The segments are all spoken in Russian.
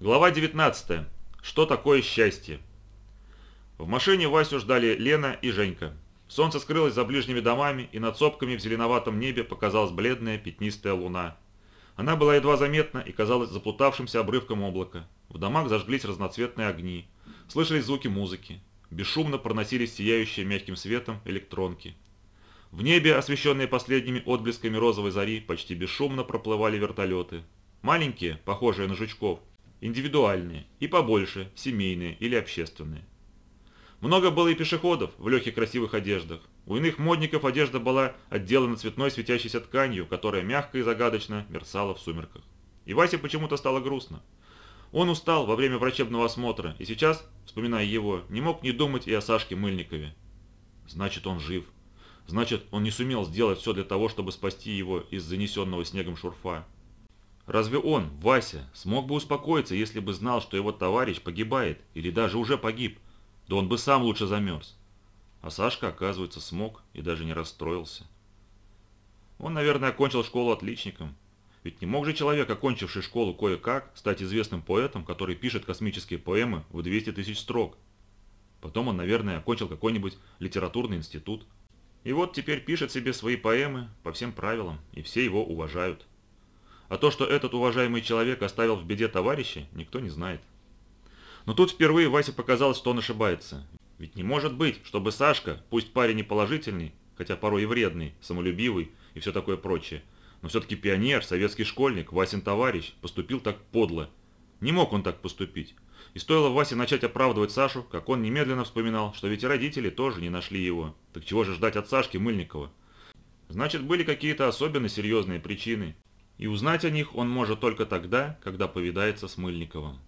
Глава 19. Что такое счастье? В машине Васю ждали Лена и Женька. Солнце скрылось за ближними домами, и над сопками в зеленоватом небе показалась бледная пятнистая луна. Она была едва заметна и казалась заплутавшимся обрывком облака. В домах зажглись разноцветные огни. Слышались звуки музыки. Бесшумно проносились сияющие мягким светом электронки. В небе, освещенные последними отблесками розовой зари, почти бесшумно проплывали вертолеты. Маленькие, похожие на жучков, индивидуальные, и побольше, семейные или общественные. Много было и пешеходов в легких красивых одеждах. У иных модников одежда была отделана цветной светящейся тканью, которая мягко и загадочно мерцала в сумерках. И Васе почему-то стало грустно. Он устал во время врачебного осмотра, и сейчас, вспоминая его, не мог не думать и о Сашке Мыльникове. Значит, он жив. Значит, он не сумел сделать все для того, чтобы спасти его из занесенного снегом шурфа. Разве он, Вася, смог бы успокоиться, если бы знал, что его товарищ погибает или даже уже погиб? Да он бы сам лучше замерз. А Сашка, оказывается, смог и даже не расстроился. Он, наверное, окончил школу отличником. Ведь не мог же человек, окончивший школу кое-как, стать известным поэтом, который пишет космические поэмы в 200 тысяч строк. Потом он, наверное, окончил какой-нибудь литературный институт. И вот теперь пишет себе свои поэмы по всем правилам, и все его уважают. А то, что этот уважаемый человек оставил в беде товарища, никто не знает. Но тут впервые Васе показалось, что он ошибается. Ведь не может быть, чтобы Сашка, пусть парень и положительный, хотя порой и вредный, самолюбивый и все такое прочее, но все-таки пионер, советский школьник, Васин товарищ, поступил так подло. Не мог он так поступить. И стоило Васе начать оправдывать Сашу, как он немедленно вспоминал, что ведь и родители тоже не нашли его. Так чего же ждать от Сашки Мыльникова? Значит, были какие-то особенно серьезные причины, и узнать о них он может только тогда, когда повидается с Мыльниковым.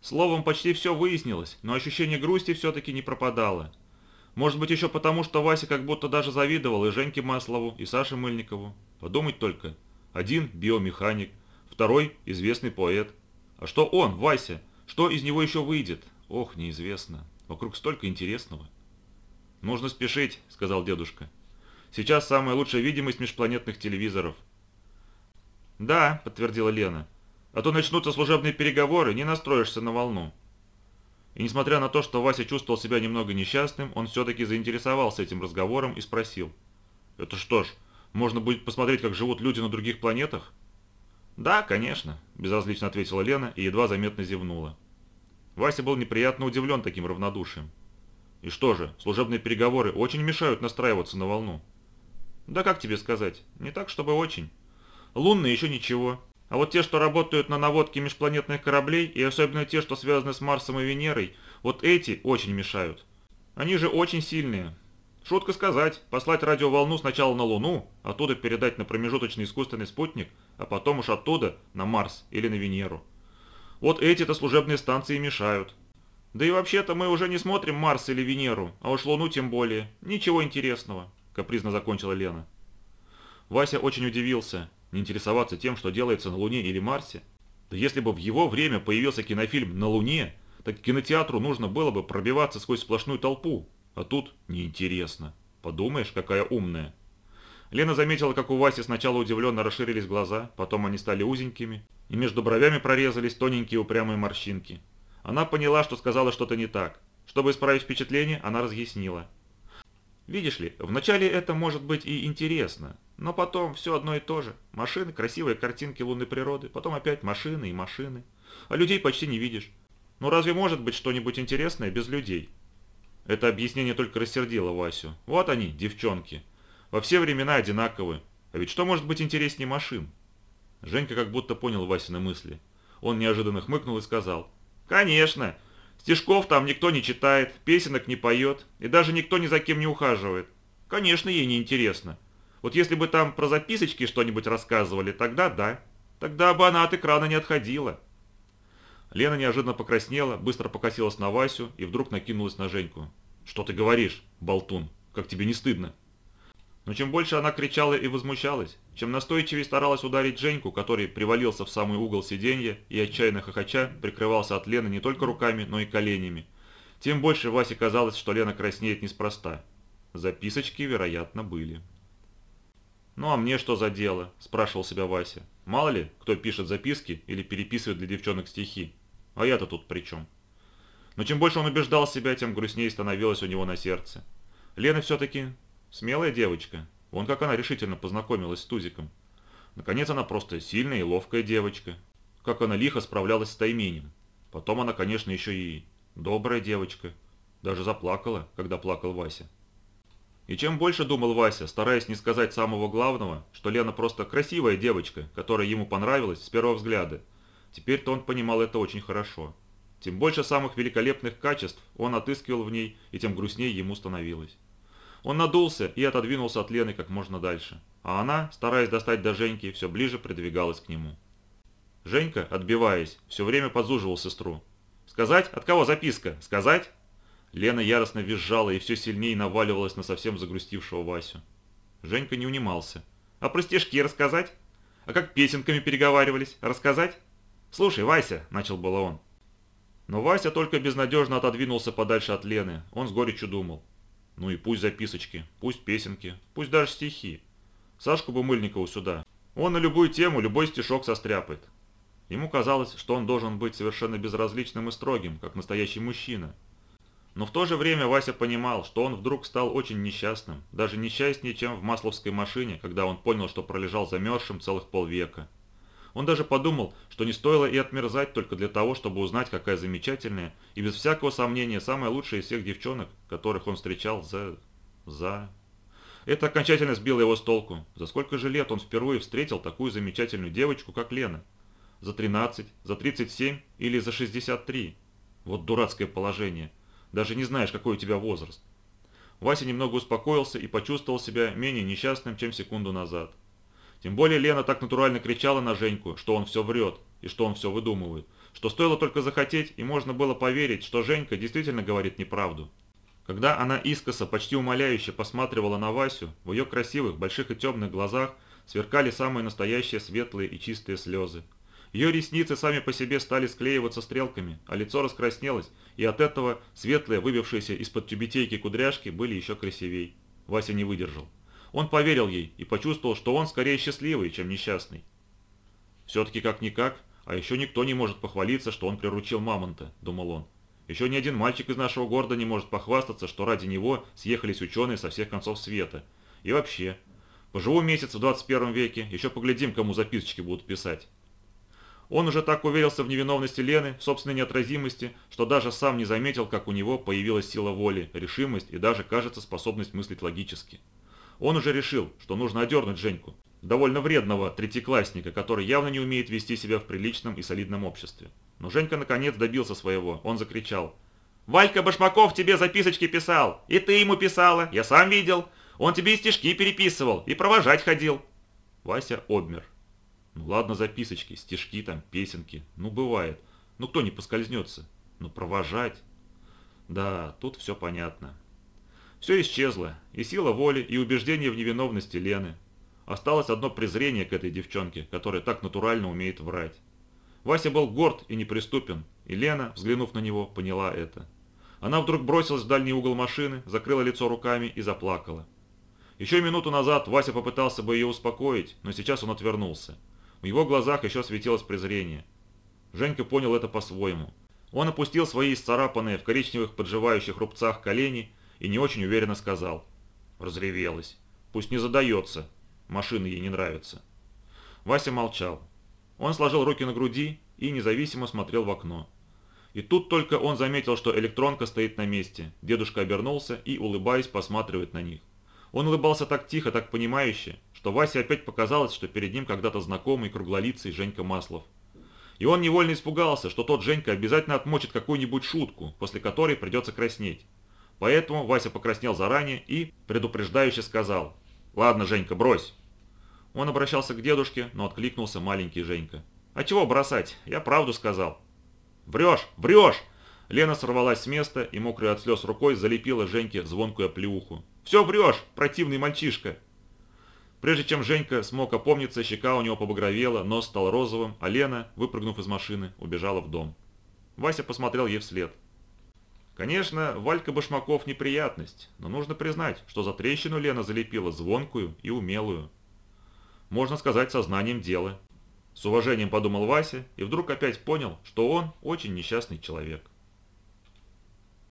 Словом, почти все выяснилось, но ощущение грусти все-таки не пропадало. Может быть еще потому, что Вася как будто даже завидовал и Женьке Маслову, и Саше Мыльникову. Подумать только. Один – биомеханик, второй – известный поэт. А что он, Вася? Что из него еще выйдет? Ох, неизвестно. Вокруг столько интересного. «Нужно спешить», – сказал дедушка. «Сейчас самая лучшая видимость межпланетных телевизоров. «Да», – подтвердила Лена. «А то начнутся служебные переговоры, не настроишься на волну». И несмотря на то, что Вася чувствовал себя немного несчастным, он все-таки заинтересовался этим разговором и спросил. «Это что ж, можно будет посмотреть, как живут люди на других планетах?» «Да, конечно», – безразлично ответила Лена и едва заметно зевнула. Вася был неприятно удивлен таким равнодушием. «И что же, служебные переговоры очень мешают настраиваться на волну?» «Да как тебе сказать, не так, чтобы очень». Лунные еще ничего. А вот те, что работают на наводке межпланетных кораблей, и особенно те, что связаны с Марсом и Венерой, вот эти очень мешают. Они же очень сильные. Шутка сказать, послать радиоволну сначала на Луну, оттуда передать на промежуточный искусственный спутник, а потом уж оттуда на Марс или на Венеру. Вот эти-то служебные станции мешают. Да и вообще-то мы уже не смотрим Марс или Венеру, а уж Луну тем более. Ничего интересного, капризно закончила Лена. Вася очень удивился не интересоваться тем, что делается на Луне или Марсе? Да если бы в его время появился кинофильм «На Луне», так кинотеатру нужно было бы пробиваться сквозь сплошную толпу. А тут неинтересно. Подумаешь, какая умная. Лена заметила, как у Васи сначала удивленно расширились глаза, потом они стали узенькими, и между бровями прорезались тоненькие упрямые морщинки. Она поняла, что сказала что-то не так. Чтобы исправить впечатление, она разъяснила. Видишь ли, вначале это может быть и интересно, но потом все одно и то же. Машины, красивые картинки лунной природы, потом опять машины и машины. А людей почти не видишь. Ну разве может быть что-нибудь интересное без людей? Это объяснение только рассердило Васю. Вот они, девчонки. Во все времена одинаковы. А ведь что может быть интереснее машин? Женька как будто понял Васины мысли. Он неожиданно хмыкнул и сказал. «Конечно! Стишков там никто не читает, песенок не поет, и даже никто ни за кем не ухаживает. Конечно, ей не интересно. Вот если бы там про записочки что-нибудь рассказывали, тогда да. Тогда бы она от экрана не отходила. Лена неожиданно покраснела, быстро покосилась на Васю и вдруг накинулась на Женьку. «Что ты говоришь, болтун? Как тебе не стыдно?» Но чем больше она кричала и возмущалась, чем настойчивее старалась ударить Женьку, который привалился в самый угол сиденья и отчаянно хохоча прикрывался от Лены не только руками, но и коленями, тем больше Васе казалось, что Лена краснеет неспроста. Записочки, вероятно, были. «Ну а мне что за дело?» – спрашивал себя Вася. Мало ли, кто пишет записки или переписывает для девчонок стихи. А я-то тут при чем? Но чем больше он убеждал себя, тем грустнее становилось у него на сердце. Лена все-таки смелая девочка. Вон как она решительно познакомилась с Тузиком. Наконец она просто сильная и ловкая девочка. Как она лихо справлялась с тайменем. Потом она, конечно, еще и добрая девочка. Даже заплакала, когда плакал Вася. И чем больше думал Вася, стараясь не сказать самого главного, что Лена просто красивая девочка, которая ему понравилась с первого взгляда, теперь-то он понимал это очень хорошо. Тем больше самых великолепных качеств он отыскивал в ней, и тем грустнее ему становилось. Он надулся и отодвинулся от Лены как можно дальше, а она, стараясь достать до Женьки, все ближе придвигалась к нему. Женька, отбиваясь, все время подзуживал сестру. «Сказать? От кого записка? Сказать?» Лена яростно визжала и все сильнее наваливалась на совсем загрустившего Васю. Женька не унимался. «А про стишки рассказать? А как песенками переговаривались? Рассказать?» «Слушай, Вася», — начал было он. Но Вася только безнадежно отодвинулся подальше от Лены. Он с горечью думал. Ну и пусть записочки, пусть песенки, пусть даже стихи. Сашку бы Мыльникову сюда. Он на любую тему любой стишок состряпает. Ему казалось, что он должен быть совершенно безразличным и строгим, как настоящий мужчина. Но в то же время Вася понимал, что он вдруг стал очень несчастным, даже несчастнее, чем в масловской машине, когда он понял, что пролежал замерзшим целых полвека. Он даже подумал, что не стоило и отмерзать только для того, чтобы узнать, какая замечательная и без всякого сомнения самая лучшая из всех девчонок, которых он встречал за... за... Это окончательно сбило его с толку. За сколько же лет он впервые встретил такую замечательную девочку, как Лена? За 13, за 37 или за 63? Вот дурацкое положение даже не знаешь, какой у тебя возраст. Вася немного успокоился и почувствовал себя менее несчастным, чем секунду назад. Тем более Лена так натурально кричала на Женьку, что он все врет и что он все выдумывает, что стоило только захотеть, и можно было поверить, что Женька действительно говорит неправду. Когда она искоса, почти умоляюще посматривала на Васю, в ее красивых, больших и темных глазах сверкали самые настоящие светлые и чистые слезы. Ее ресницы сами по себе стали склеиваться стрелками, а лицо раскраснелось, и от этого светлые, выбившиеся из-под тюбетейки кудряшки, были еще красивей. Вася не выдержал. Он поверил ей и почувствовал, что он скорее счастливый, чем несчастный. «Все-таки как-никак, а еще никто не может похвалиться, что он приручил мамонта», – думал он. «Еще ни один мальчик из нашего города не может похвастаться, что ради него съехались ученые со всех концов света. И вообще, поживу месяц в 21 веке, еще поглядим, кому записочки будут писать». Он уже так уверился в невиновности Лены, в собственной неотразимости, что даже сам не заметил, как у него появилась сила воли, решимость и даже, кажется, способность мыслить логически. Он уже решил, что нужно одернуть Женьку, довольно вредного третьеклассника, который явно не умеет вести себя в приличном и солидном обществе. Но Женька наконец добился своего, он закричал. «Валька Башмаков тебе записочки писал, и ты ему писала, я сам видел. Он тебе и стишки переписывал, и провожать ходил». Вася обмер. Ну ладно записочки, стишки там, песенки. Ну бывает. Ну кто не поскользнется? Ну провожать. Да, тут все понятно. Все исчезло. И сила воли, и убеждение в невиновности Лены. Осталось одно презрение к этой девчонке, которая так натурально умеет врать. Вася был горд и неприступен, и Лена, взглянув на него, поняла это. Она вдруг бросилась в дальний угол машины, закрыла лицо руками и заплакала. Еще минуту назад Вася попытался бы ее успокоить, но сейчас он отвернулся. В его глазах еще светилось презрение. Женька понял это по-своему. Он опустил свои исцарапанные в коричневых подживающих рубцах колени и не очень уверенно сказал. Разревелась. Пусть не задается. Машины ей не нравятся. Вася молчал. Он сложил руки на груди и независимо смотрел в окно. И тут только он заметил, что электронка стоит на месте. Дедушка обернулся и, улыбаясь, посматривает на них. Он улыбался так тихо, так понимающе, что Васе опять показалось, что перед ним когда-то знакомый круглолицый Женька Маслов. И он невольно испугался, что тот Женька обязательно отмочит какую-нибудь шутку, после которой придется краснеть. Поэтому Вася покраснел заранее и предупреждающе сказал «Ладно, Женька, брось». Он обращался к дедушке, но откликнулся маленький Женька. «А чего бросать? Я правду сказал». «Врешь! Врешь!» Лена сорвалась с места и, мокрая от слез рукой, залепила Женьке звонкую оплеуху. «Все врешь, противный мальчишка!» Прежде чем Женька смог опомниться, щека у него побагровела, нос стал розовым, а Лена, выпрыгнув из машины, убежала в дом. Вася посмотрел ей вслед. Конечно, Валька Башмаков неприятность, но нужно признать, что за трещину Лена залепила звонкую и умелую. Можно сказать, сознанием дела. С уважением подумал Вася и вдруг опять понял, что он очень несчастный человек.